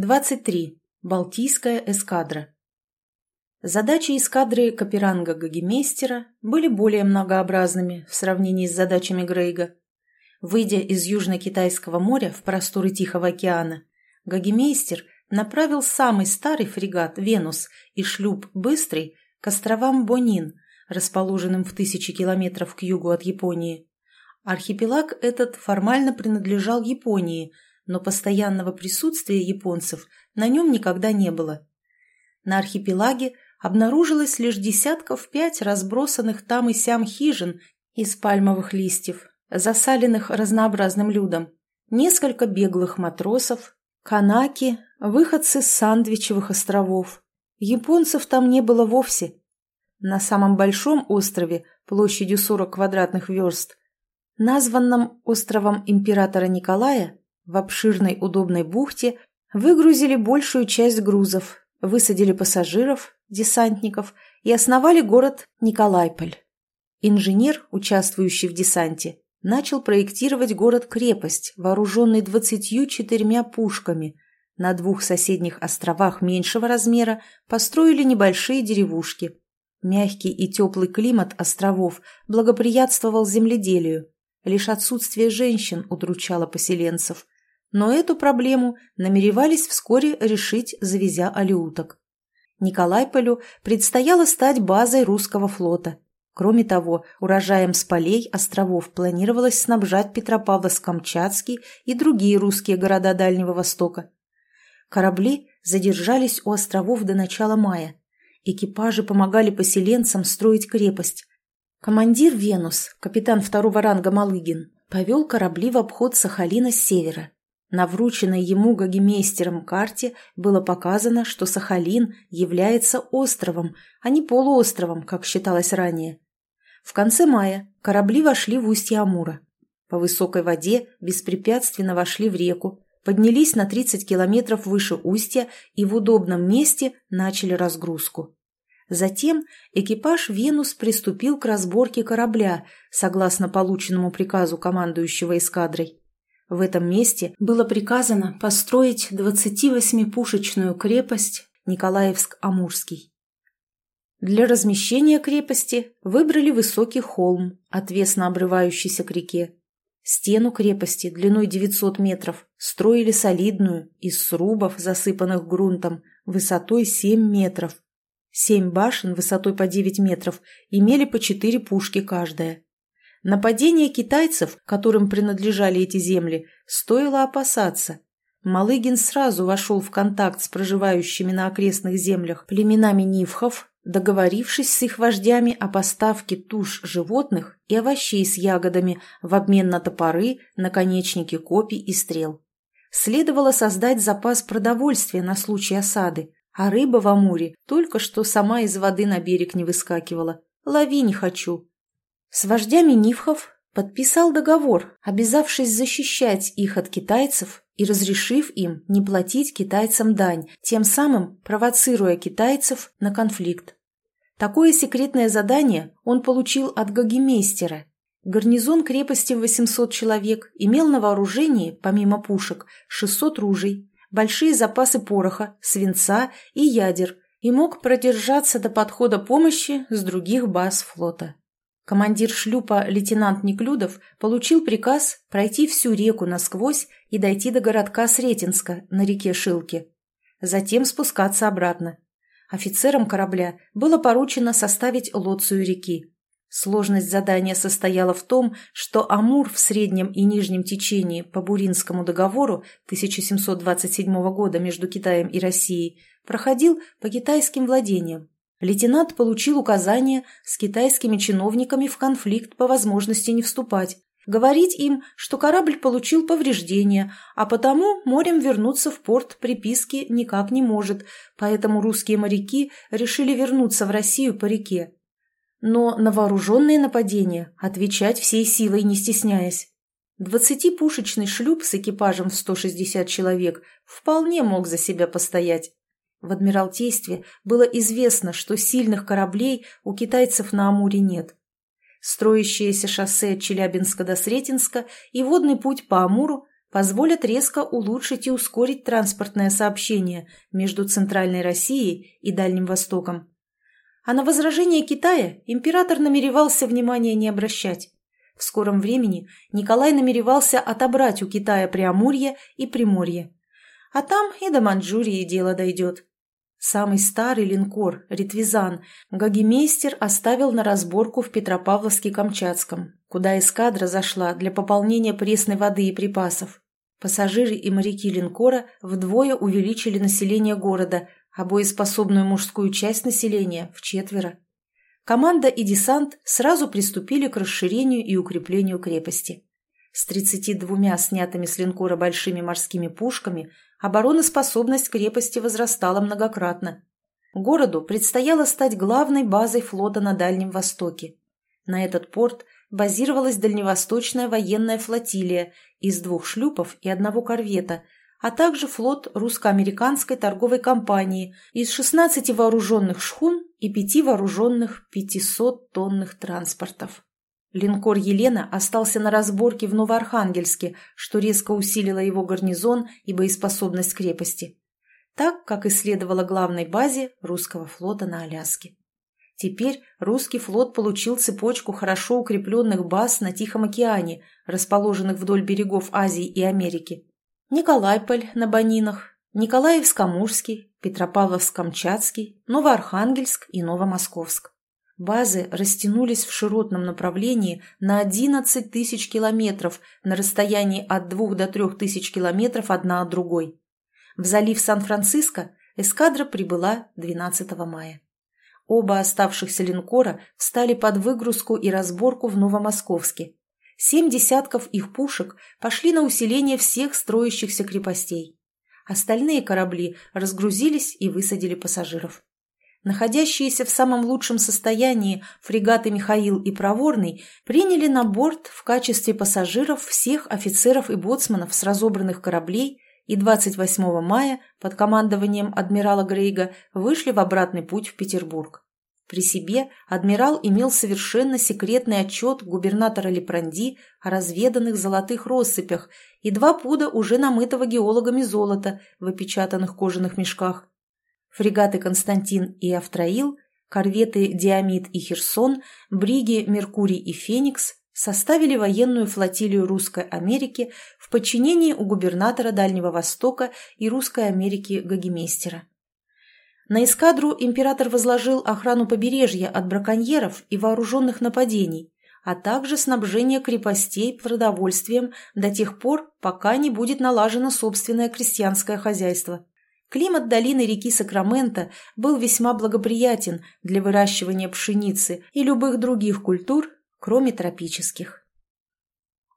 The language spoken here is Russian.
23. Балтийская эскадра. Задачи эскадры Каперанга Гагемейстера были более многообразными в сравнении с задачами Грейга. Выйдя из Южно-Китайского моря в просторы Тихого океана, Гагемейстер направил самый старый фрегат «Венус» и шлюп «Быстрый» к островам Бонин, расположенным в тысячи километров к югу от Японии. Архипелаг этот формально принадлежал Японии – но постоянного присутствия японцев на нем никогда не было. На архипелаге обнаружилось лишь десятков пять разбросанных там и сям хижин из пальмовых листьев, засаленных разнообразным людом, несколько беглых матросов, канаки, выходцы с Сандвичевых островов. Японцев там не было вовсе. На самом большом острове, площадью 40 квадратных верст, названном островом императора Николая, в обширной удобной бухте выгрузили большую часть грузов, высадили пассажиров, десантников и основали город Николайполь. Инженер, участвующий в десанте, начал проектировать город-крепость, вооруженный 24 пушками. На двух соседних островах меньшего размера построили небольшие деревушки. Мягкий и теплый климат островов благоприятствовал земледелию. Лишь отсутствие женщин удручало поселенцев – но эту проблему намеревались вскоре решить, завезя алиуток. Николайполю предстояло стать базой русского флота. Кроме того, урожаем с полей островов планировалось снабжать Петропавловск-Камчатский и другие русские города Дальнего Востока. Корабли задержались у островов до начала мая. Экипажи помогали поселенцам строить крепость. Командир «Венус», капитан второго ранга Малыгин, повел корабли в обход Сахалина с севера. На врученной ему гагемейстером карте было показано, что Сахалин является островом, а не полуостровом, как считалось ранее. В конце мая корабли вошли в устье Амура. По высокой воде беспрепятственно вошли в реку, поднялись на 30 километров выше устья и в удобном месте начали разгрузку. Затем экипаж «Венус» приступил к разборке корабля, согласно полученному приказу командующего эскадрой. В этом месте было приказано построить 28-пушечную крепость Николаевск-Амурский. Для размещения крепости выбрали высокий холм, отвесно обрывающийся к реке. Стену крепости длиной 900 метров строили солидную, из срубов, засыпанных грунтом, высотой 7 метров. Семь башен высотой по 9 метров имели по 4 пушки каждая. Нападение китайцев, которым принадлежали эти земли, стоило опасаться. Малыгин сразу вошел в контакт с проживающими на окрестных землях племенами нивхов, договорившись с их вождями о поставке туш животных и овощей с ягодами в обмен на топоры, наконечники копий и стрел. Следовало создать запас продовольствия на случай осады, а рыба в Амуре только что сама из воды на берег не выскакивала. «Лови не хочу», с вождями Нивхов подписал договор, обязавшись защищать их от китайцев и разрешив им не платить китайцам дань, тем самым провоцируя китайцев на конфликт. Такое секретное задание он получил от гагемейстера. Гарнизон крепости в 800 человек имел на вооружении, помимо пушек, 600 ружей, большие запасы пороха, свинца и ядер и мог продержаться до подхода помощи с других баз флота. Командир шлюпа лейтенант Неклюдов получил приказ пройти всю реку насквозь и дойти до городка Сретенска на реке Шилки. Затем спускаться обратно. Офицерам корабля было поручено составить лоцию реки. Сложность задания состояла в том, что Амур в среднем и нижнем течении по Буринскому договору 1727 года между Китаем и Россией проходил по китайским владениям лейтенант получил указание с китайскими чиновниками в конфликт по возможности не вступать, говорить им, что корабль получил повреждения, а потому морем вернуться в порт приписки никак не может, поэтому русские моряки решили вернуться в Россию по реке. Но на вооруженные нападения отвечать всей силой не стесняясь. Двадцатипушечный шлюп с экипажем в 160 человек вполне мог за себя постоять. В Адмиралтействе было известно, что сильных кораблей у китайцев на Амуре нет. Строящееся шоссе от Челябинска до Сретенска и водный путь по Амуру позволят резко улучшить и ускорить транспортное сообщение между Центральной Россией и Дальним Востоком. А на возражение Китая император намеревался внимания не обращать. В скором времени Николай намеревался отобрать у Китая Преамурье и Приморье. А там и до Манчжурии дело дойдет. Самый старый линкор, Ритвизан, Гагимейстер оставил на разборку в Петропавловске-Камчатском, куда эскадра зашла для пополнения пресной воды и припасов. Пассажиры и моряки линкора вдвое увеличили население города, а боеспособную мужскую часть населения в четверо. Команда и десант сразу приступили к расширению и укреплению крепости. С 32 снятыми с линкора большими морскими пушками обороноспособность крепости возрастала многократно. Городу предстояло стать главной базой флота на Дальнем Востоке. На этот порт базировалась дальневосточная военная флотилия из двух шлюпов и одного корвета, а также флот русско-американской торговой компании из 16 вооруженных шхун и 5 вооруженных 500-тонных транспортов. Линкор «Елена» остался на разборке в Новоархангельске, что резко усилило его гарнизон и боеспособность крепости. Так, как и следовало главной базе русского флота на Аляске. Теперь русский флот получил цепочку хорошо укрепленных баз на Тихом океане, расположенных вдоль берегов Азии и Америки. Николайполь на Банинах, Николаевск-Амурский, Петропавловск-Камчатский, Новоархангельск и Новомосковск. Базы растянулись в широтном направлении на 11 тысяч километров на расстоянии от 2 до 3 тысяч километров одна от другой. В залив Сан-Франциско эскадра прибыла 12 мая. Оба оставшихся линкора встали под выгрузку и разборку в Новомосковске. Семь десятков их пушек пошли на усиление всех строящихся крепостей. Остальные корабли разгрузились и высадили пассажиров. Находящиеся в самом лучшем состоянии фрегаты «Михаил» и «Проворный» приняли на борт в качестве пассажиров всех офицеров и боцманов с разобранных кораблей и 28 мая под командованием адмирала Грейга вышли в обратный путь в Петербург. При себе адмирал имел совершенно секретный отчет губернатора Лепранди о разведанных золотых россыпях и два пуда уже намытого геологами золота в опечатанных кожаных мешках. Фрегаты «Константин» и «Автроил», корветы «Диамид» и «Херсон», бриги «Меркурий» и «Феникс» составили военную флотилию Русской Америки в подчинении у губернатора Дальнего Востока и Русской Америки Гагемейстера. На эскадру император возложил охрану побережья от браконьеров и вооруженных нападений, а также снабжение крепостей продовольствием до тех пор, пока не будет налажено собственное крестьянское хозяйство. Климат долины реки Сакраменто был весьма благоприятен для выращивания пшеницы и любых других культур, кроме тропических.